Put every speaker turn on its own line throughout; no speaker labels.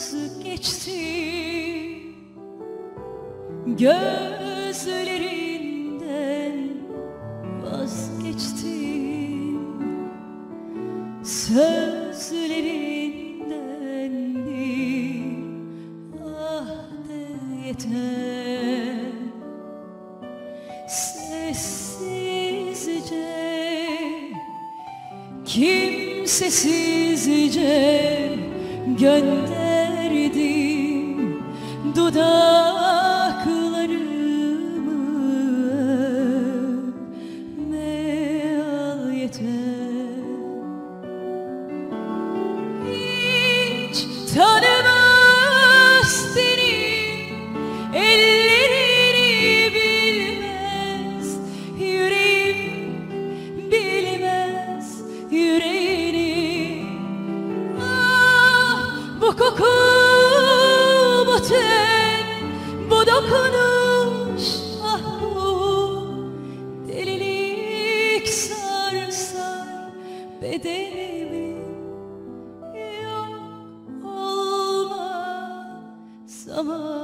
vazgeçtim Gözlerinden vazgeçtim Sözlerinden bir ah de yeter. Sessizce Kimsesizce gönderdim dudaklarımı bu dokunuş ah bu delilik sarsar bedenimi yok olma zamanı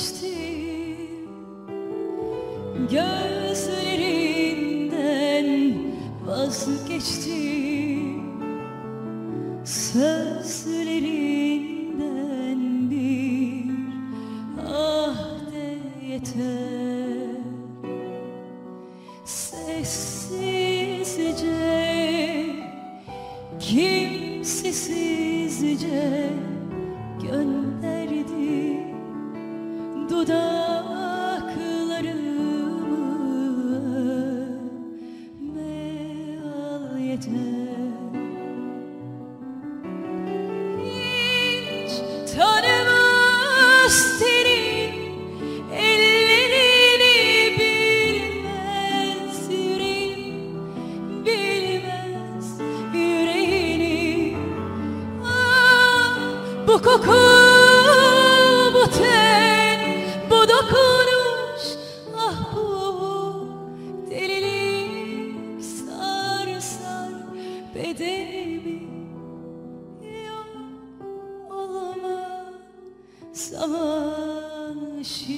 Vazgeçtim Gözlerinden vazgeçtim. Sözlerinden bir ah de yeter. Sessizce Kimsesizce gönderdi dudaklarımı meal hiç tanımaz tenim ellerini bilmez yüreğim bilmez yüreğini. Ah bu koku derdim yok olama savaş